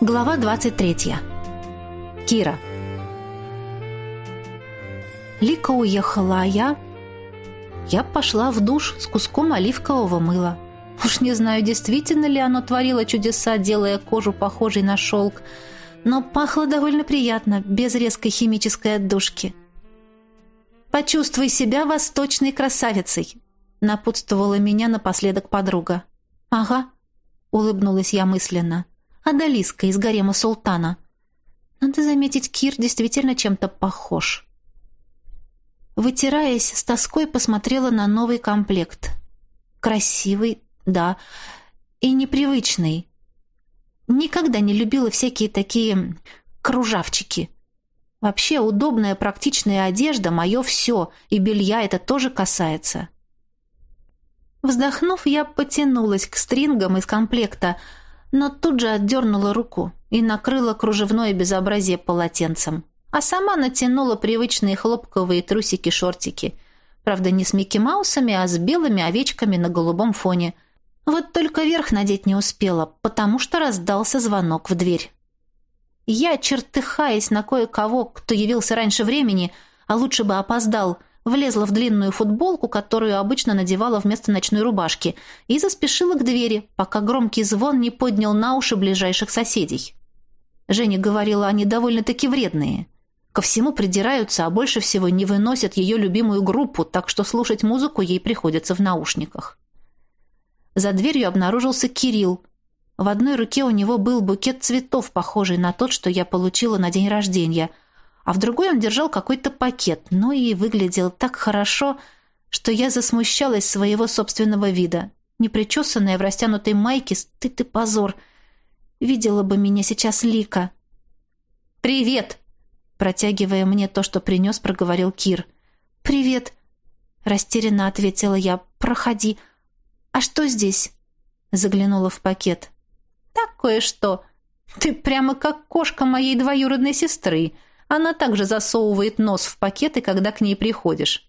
Глава 23. Кира. Лика уехала, а я... Я пошла в душ с куском оливкового мыла. Уж не знаю, действительно ли оно творило чудеса, делая кожу похожей на шелк, но пахло довольно приятно, без резкой химической отдушки. «Почувствуй себя восточной красавицей», — напутствовала меня напоследок подруга. «Ага», — улыбнулась я мысленно. Адалиска из гарема султана. Надо заметить, Кир действительно чем-то похож. Вытираясь, с тоской посмотрела на новый комплект. Красивый, да, и непривычный. Никогда не любила всякие такие кружавчики. Вообще удобная, практичная одежда — мое все, и белья это тоже касается. Вздохнув, я потянулась к стрингам из комплекта — но тут же отдернула руку и накрыла кружевное безобразие полотенцем, а сама натянула привычные хлопковые трусики-шортики. Правда, не с Микки Маусами, а с белыми овечками на голубом фоне. Вот только верх надеть не успела, потому что раздался звонок в дверь. Я, чертыхаясь на кое-кого, кто явился раньше времени, а лучше бы опоздал – влезла в длинную футболку, которую обычно надевала вместо ночной рубашки, и заспешила к двери, пока громкий звон не поднял на уши ближайших соседей. Женя говорила, они довольно-таки вредные. Ко всему придираются, а больше всего не выносят ее любимую группу, так что слушать музыку ей приходится в наушниках. За дверью обнаружился Кирилл. В одной руке у него был букет цветов, похожий на тот, что я получила на день рождения – а в другой он держал какой-то пакет, но и выглядел так хорошо, что я засмущалась своего собственного вида. Непричесанная в растянутой майке, стыд и позор. Видела бы меня сейчас Лика. «Привет!» Протягивая мне то, что принес, проговорил Кир. «Привет!» Растерянно ответила я. «Проходи. А что здесь?» Заглянула в пакет. «Такое что. Ты прямо как кошка моей двоюродной сестры!» Она также засовывает нос в пакеты, когда к ней приходишь.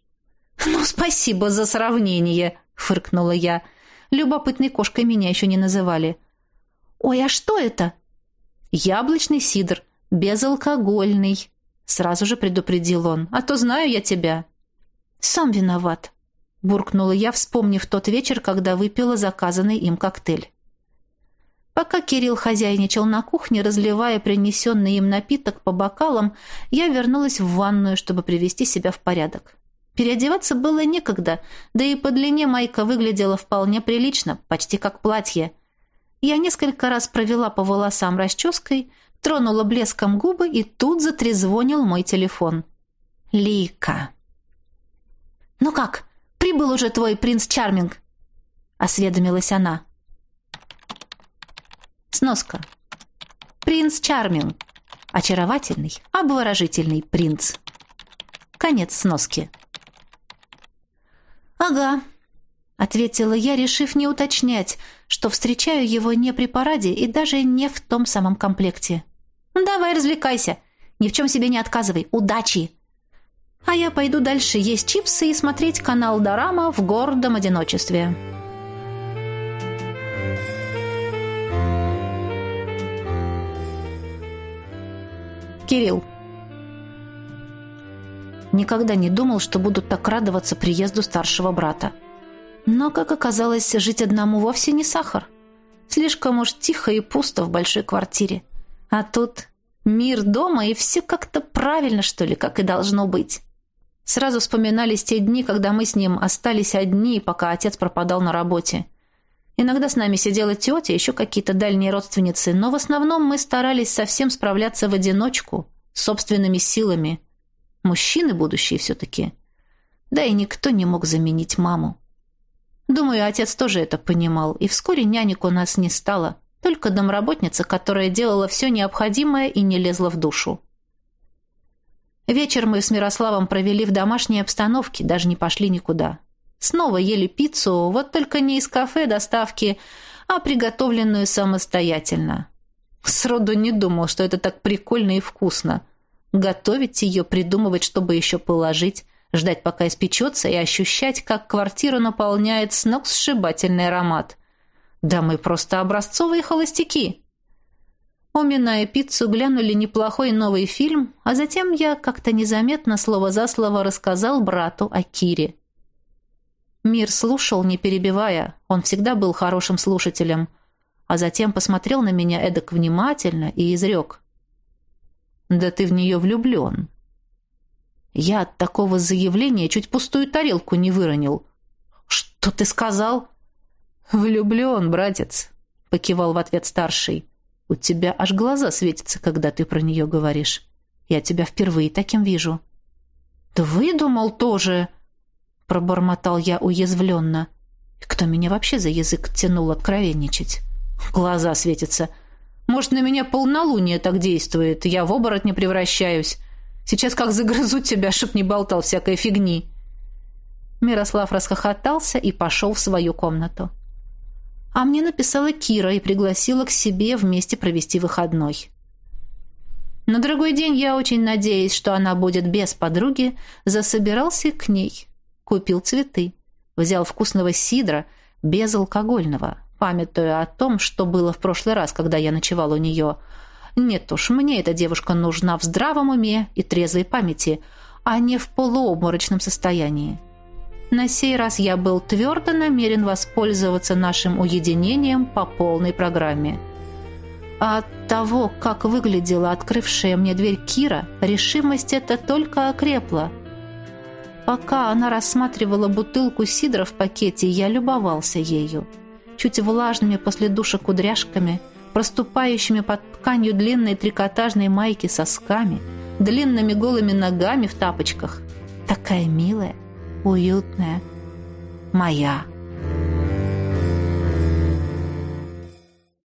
«Ну, спасибо за сравнение», — фыркнула я. Любопытной кошкой меня еще не называли. «Ой, а что это?» «Яблочный сидр, безалкогольный», — сразу же предупредил он. «А то знаю я тебя». «Сам виноват», — буркнула я, вспомнив тот вечер, когда выпила заказанный им коктейль. Пока Кирилл хозяйничал на кухне, разливая принесенный им напиток по бокалам, я вернулась в ванную, чтобы привести себя в порядок. Переодеваться было некогда, да и по длине майка выглядела вполне прилично, почти как платье. Я несколько раз провела по волосам расческой, тронула блеском губы, и тут затрезвонил мой телефон. «Лика!» «Ну как, прибыл уже твой принц Чарминг?» — осведомилась она. Сноска. Принц Чарминг. Очаровательный, обворожительный принц. Конец сноски. «Ага», — ответила я, решив не уточнять, что встречаю его не при параде и даже не в том самом комплекте. «Давай развлекайся. Ни в чем себе не отказывай. Удачи!» А я пойду дальше есть чипсы и смотреть канал Дорама в гордом одиночестве. Кирилл. Никогда не думал, что буду так радоваться приезду старшего брата. Но, как оказалось, жить одному вовсе не сахар. Слишком уж тихо и пусто в большой квартире. А тут мир дома, и все как-то правильно, что ли, как и должно быть. Сразу вспоминались те дни, когда мы с ним остались одни, пока отец пропадал на работе. Иногда с нами сидела тетя, еще какие-то дальние родственницы, но в основном мы старались совсем справляться в одиночку, собственными силами. Мужчины будущие все-таки. Да и никто не мог заменить маму. Думаю, отец тоже это понимал, и вскоре нянек у нас не стало, только домработница, которая делала все необходимое и не лезла в душу. Вечер мы с Мирославом провели в домашней обстановке, даже не пошли никуда. Снова ели пиццу, вот только не из кафе доставки, а приготовленную самостоятельно. Сроду не думал, что это так прикольно и вкусно. Готовить ее, придумывать, чтобы еще положить, ждать, пока испечется, и ощущать, как квартиру наполняет с ног сшибательный аромат. Да мы просто образцовые холостяки. Уминая пиццу, глянули неплохой новый фильм, а затем я как-то незаметно слово за слово рассказал брату о Кире. Мир слушал, не перебивая, он всегда был хорошим слушателем, а затем посмотрел на меня эдак внимательно и изрек. «Да ты в нее влюблен». Я от такого заявления чуть пустую тарелку не выронил. «Что ты сказал?» «Влюблен, братец», — покивал в ответ старший. У тебя аж глаза светятся, когда ты про нее говоришь. Я тебя впервые таким вижу». «Да выдумал тоже!» — пробормотал я уязвленно. «Кто меня вообще за язык тянул откровенничать?» «Глаза светятся. Может, на меня полнолуние так действует, я в оборот не превращаюсь. Сейчас как загрызу тебя, чтоб не болтал всякой фигни». Мирослав расхохотался и пошел в свою комнату. А мне написала Кира и пригласила к себе вместе провести выходной. На другой день я, очень надеясь, что она будет без подруги, засобирался к ней. Купил цветы. Взял вкусного сидра, безалкогольного, памятуя о том, что было в прошлый раз, когда я ночевал у нее. Нет уж, мне эта девушка нужна в здравом уме и трезвой памяти, а не в полуобморочном состоянии. На сей раз я был твердо намерен воспользоваться нашим уединением по полной программе. А от того, как выглядела открывшая мне дверь Кира, решимость эта только окрепла. Пока она рассматривала бутылку сидра в пакете, я любовался ею. Чуть влажными после душа кудряшками, проступающими под тканью длинной трикотажной майки сосками, длинными голыми ногами в тапочках. Такая милая уютная, моя.